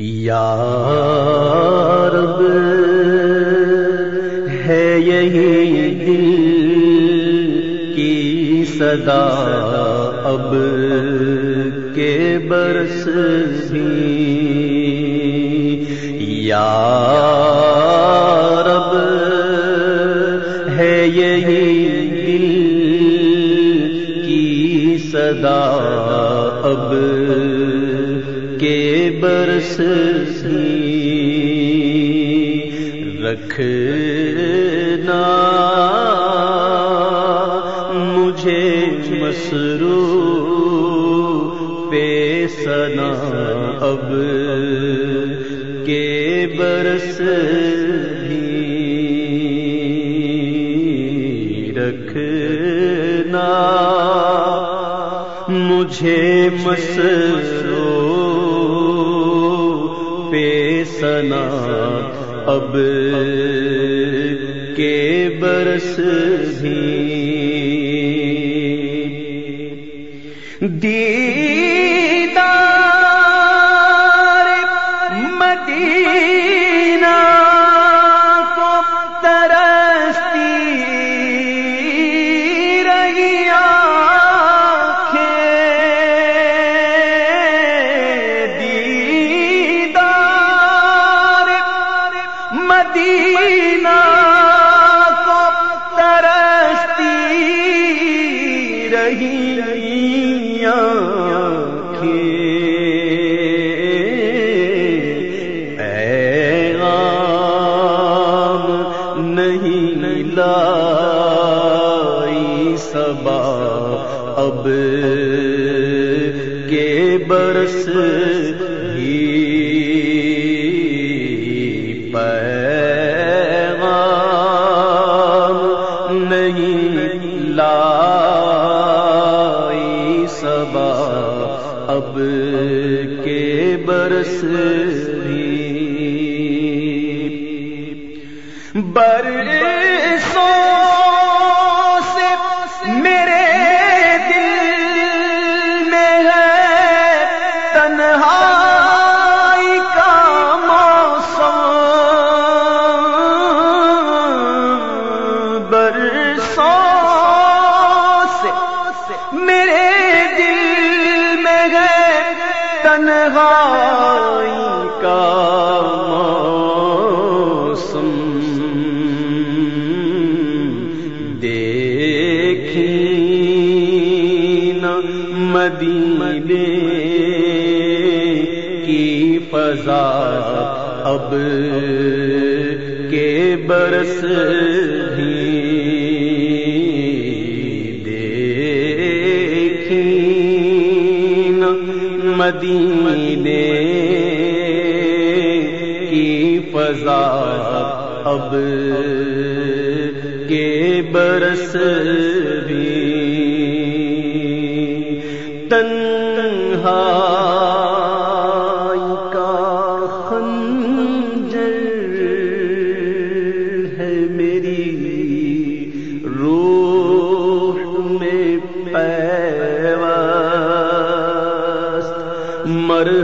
یا رب ہے یہی دل کی صدا اب کے برس بھی۔ یا رب ہے یہی دل کی صدا کے رکھنا مجھے مسرو پہ سنا اب کے برس رکھنا مجھے مسرو سنا اب کے برس بھی۔ دیدار مدینہ کو ترستی رہی پیغام نہیں لائی سبا اب کے برس کے برس بھی برسوں تنہائی کا موسم۔ دیکھی نا مدینے کی فضا اب کے برس مدینے کی فضا اب کے برس بھی تنہا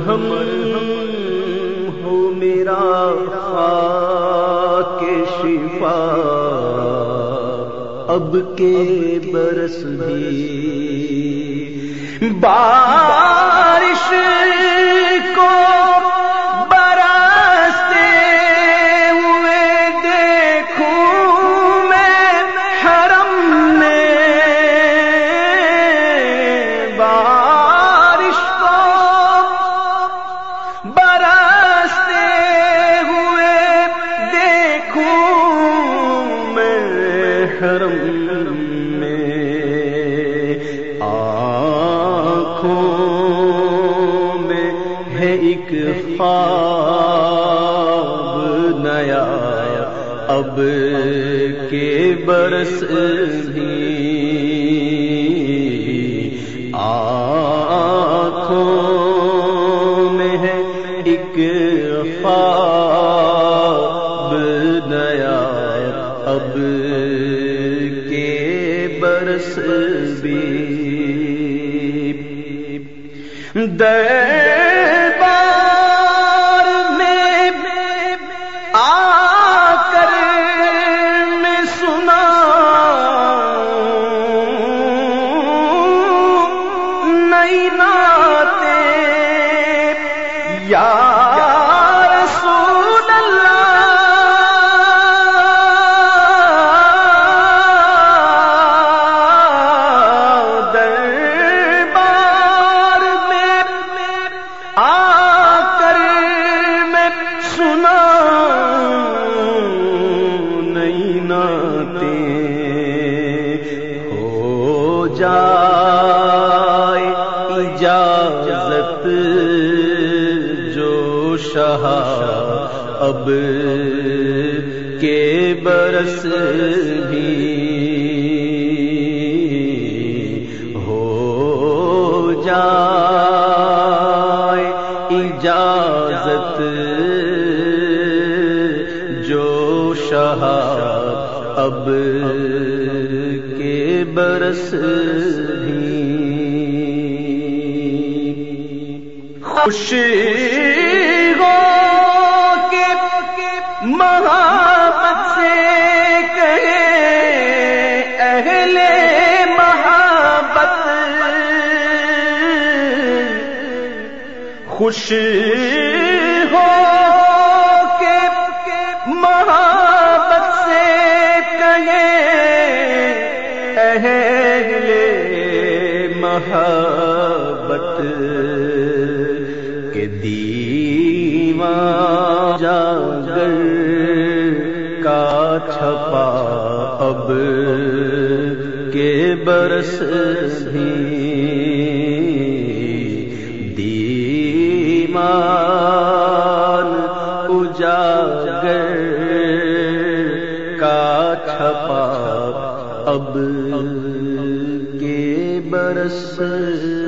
مرہم ہو میرا خاک شفا۔ اب کے برس بھی بارش اب کے برس بھی آنکھوں میں ہے ایک خواب نیا۔ اب کے برس بھی دربار یا رسول اللہ دربار میں آ کر میں سنا نئی ناتے ہو شاہ اب کے برس بھی ہو جائے اجازت جو شاہ اب کے برس بھی خوش خوش ہو کے محبت سے کہے اہل محبت۔ کے دیوان جاگر کا چھپا اب کے برس بھی دیمان اجاگر کا چھپا اب کے برس بھی